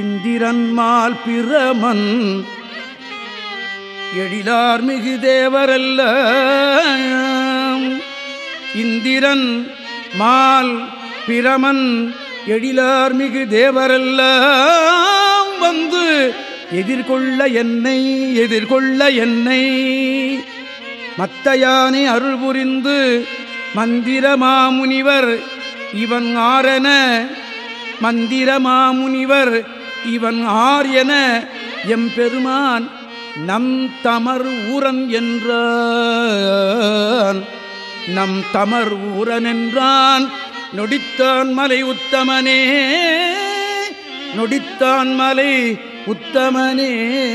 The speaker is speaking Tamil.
இந்திரன்மால் பிரமன். எழிலார் மிகு தேவரல்ல இந்திரன் மால் பிரமன் எழிலார் மிகு தேவரல்ல வந்து எதிர்கொள்ள என்னை எதிர்கொள்ள என்னை. மத்தையானே அருள் புரிந்து மந்திரமாமுனிவர் இவன் ஆரன மந்திரமாமுனிவர் இவன் ஆர் என எம்பெருமான் நம் தமர் ஊரன் என்றான். நம் தமர் ஊரன் என்றான். நொடித்தான் மலை உத்தமனே. நொடித்தான் மலை உத்தமனே.